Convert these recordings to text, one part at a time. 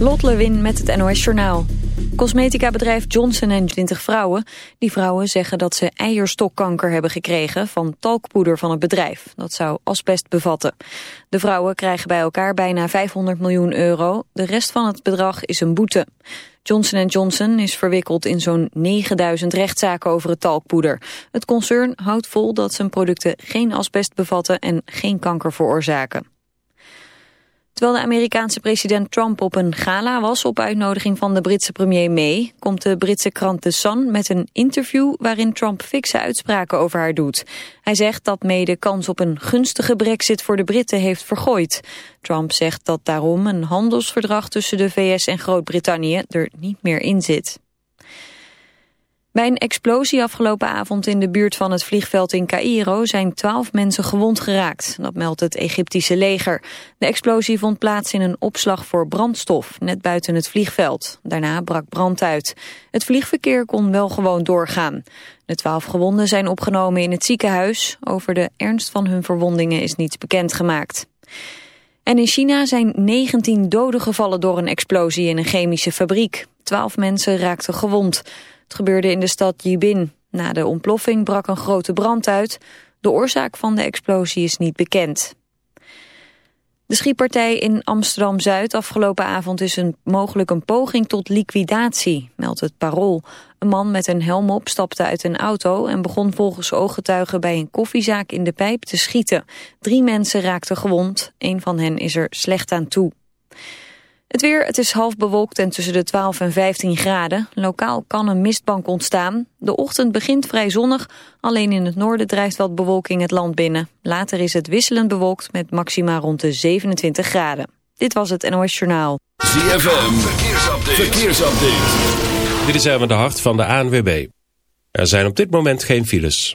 Lot Lewin met het NOS Journaal. Cosmetica-bedrijf Johnson 20 vrouwen. Die vrouwen zeggen dat ze eierstokkanker hebben gekregen van talkpoeder van het bedrijf. Dat zou asbest bevatten. De vrouwen krijgen bij elkaar bijna 500 miljoen euro. De rest van het bedrag is een boete. Johnson Johnson is verwikkeld in zo'n 9000 rechtszaken over het talkpoeder. Het concern houdt vol dat zijn producten geen asbest bevatten en geen kanker veroorzaken. Terwijl de Amerikaanse president Trump op een gala was op uitnodiging van de Britse premier May, komt de Britse krant The Sun met een interview waarin Trump fikse uitspraken over haar doet. Hij zegt dat May de kans op een gunstige brexit voor de Britten heeft vergooid. Trump zegt dat daarom een handelsverdrag tussen de VS en Groot-Brittannië er niet meer in zit. Bij een explosie afgelopen avond in de buurt van het vliegveld in Cairo zijn twaalf mensen gewond geraakt. Dat meldt het Egyptische leger. De explosie vond plaats in een opslag voor brandstof, net buiten het vliegveld. Daarna brak brand uit. Het vliegverkeer kon wel gewoon doorgaan. De twaalf gewonden zijn opgenomen in het ziekenhuis. Over de ernst van hun verwondingen is niets bekendgemaakt. En in China zijn 19 doden gevallen door een explosie in een chemische fabriek. Twaalf mensen raakten gewond. Het gebeurde in de stad Yibin. Na de ontploffing brak een grote brand uit. De oorzaak van de explosie is niet bekend. De schietpartij in Amsterdam-Zuid afgelopen avond is een, mogelijk een poging tot liquidatie, meldt het Parool. Een man met een helm op stapte uit een auto en begon volgens ooggetuigen bij een koffiezaak in de pijp te schieten. Drie mensen raakten gewond, een van hen is er slecht aan toe. Het weer, het is half bewolkt en tussen de 12 en 15 graden. Lokaal kan een mistbank ontstaan. De ochtend begint vrij zonnig, alleen in het noorden drijft wat bewolking het land binnen. Later is het wisselend bewolkt met maxima rond de 27 graden. Dit was het NOS Journaal. ZFM, verkeersupdate. verkeersupdate. Dit is even de hart van de ANWB. Er zijn op dit moment geen files.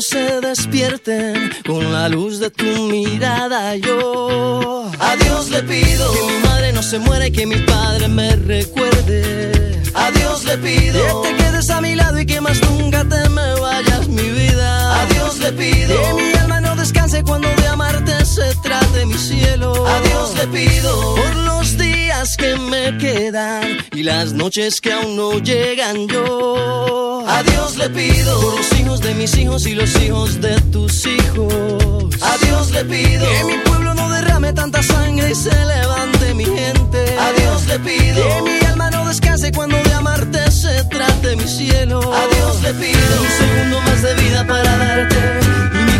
Se despierten con la luz de tu mirada. Yo a Dios le pido que mi madre no se muera y que mi padre me recuerde. A Dios le pido que te quedes a mi lado y que más nunca te me vayas mi vida. A Dios le pido que mi cuando de amarte se trate mi cielo. A Dios le pido por los días que me quedan y las noches que aún no llegan yo a Dios le pido por los hijos de mis hijos y los hijos de tus hijos. A Dios le pido que mi pueblo no derrame tanta sangre y se levante mi gente. A Dios le pido que mi alma no descanse cuando de amarte se trate mi cielo. A Dios le pido un segundo más de vida para darte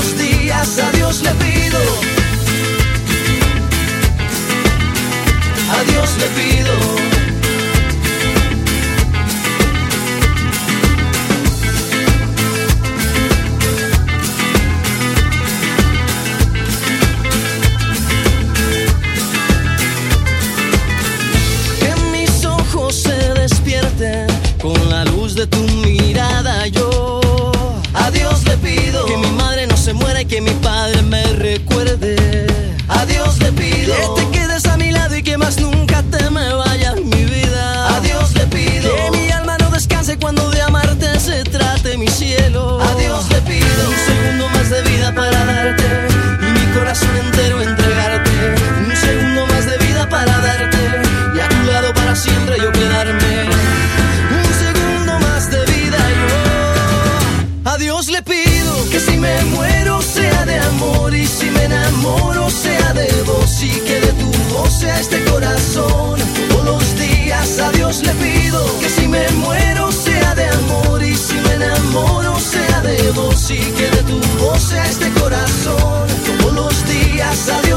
Días a Dios le pido. A Dios le pido.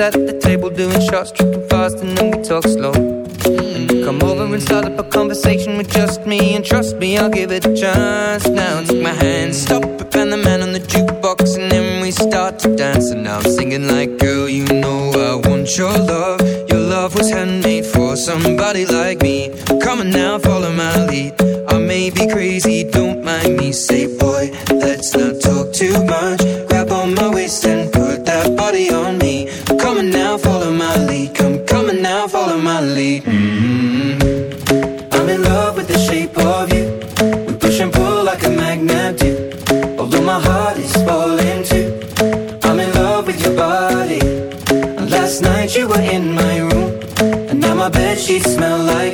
at the table doing shots, tripping fast, and then we talk slow. And come over and start up a conversation with just me, and trust me, I'll give it a chance. Now take my hand, stop it, and the man on the jukebox, and then we start to dance. And now I'm singing like, girl, you know I want your love. Your love was handmade for somebody like me. Come on now she smell like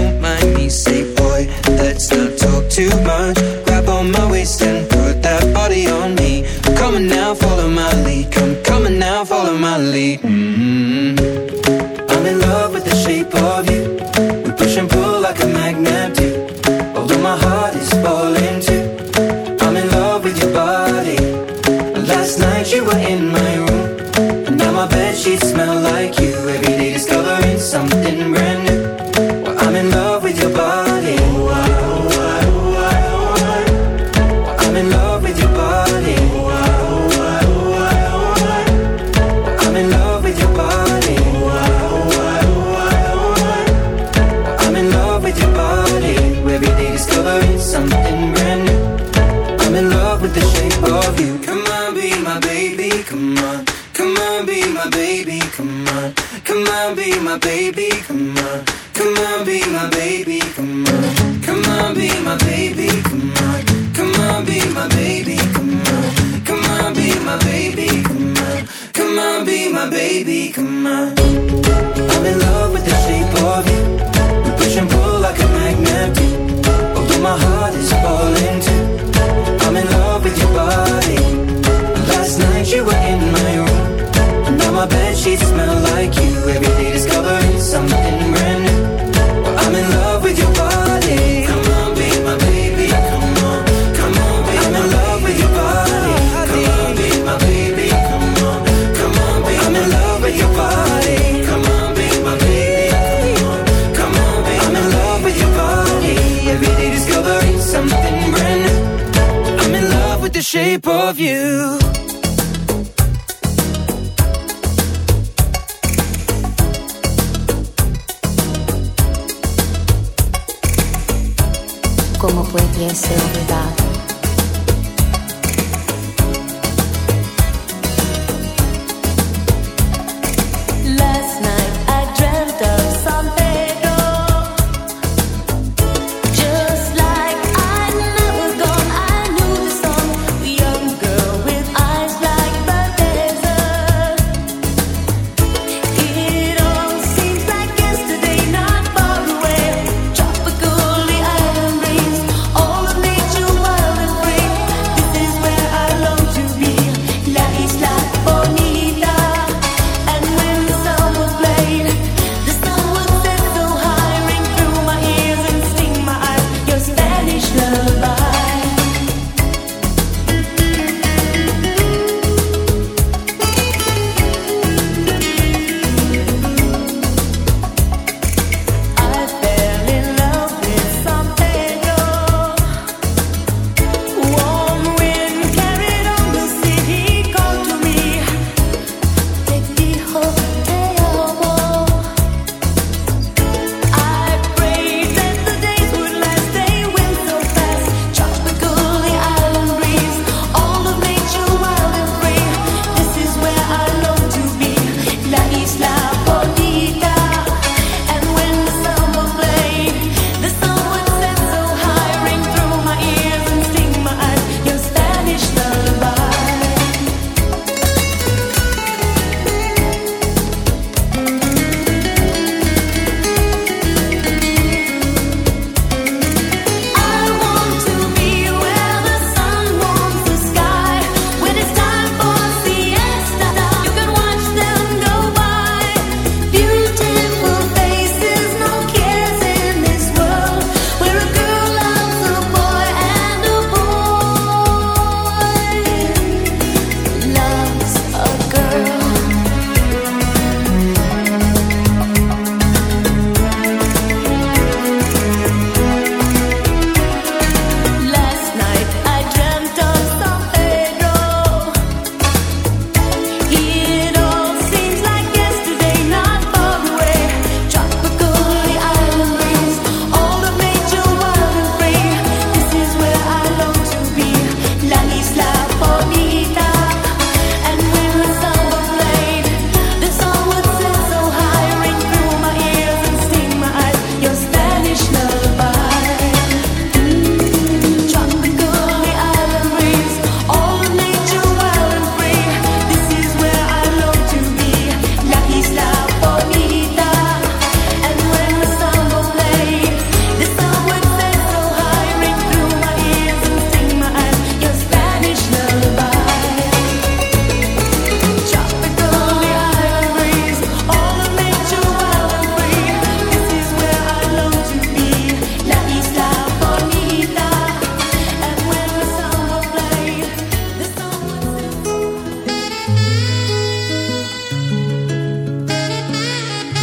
shape of you. Como puede ser olvidado?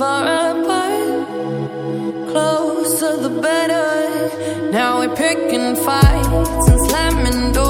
far apart. Closer the better. Now we're picking fights and slamming doors.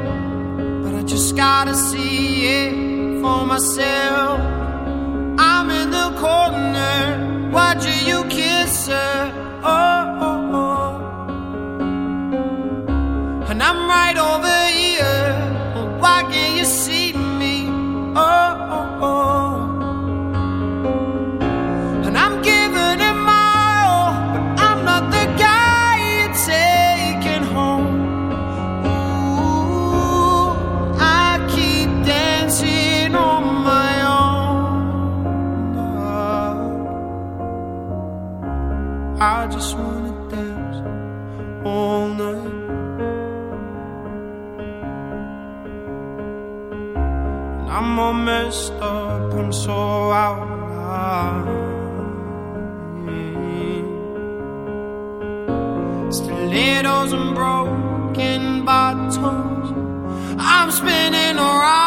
just gotta see it for myself. Spinning around.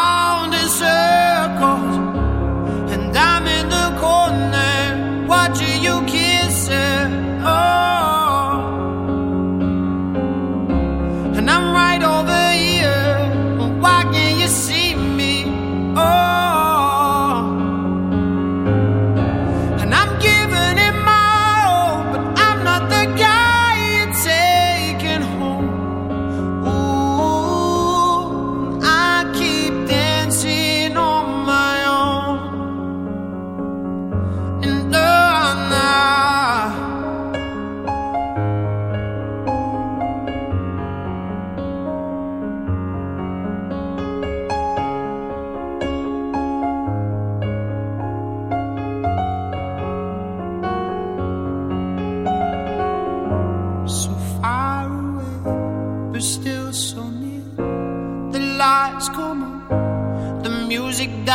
die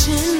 Watching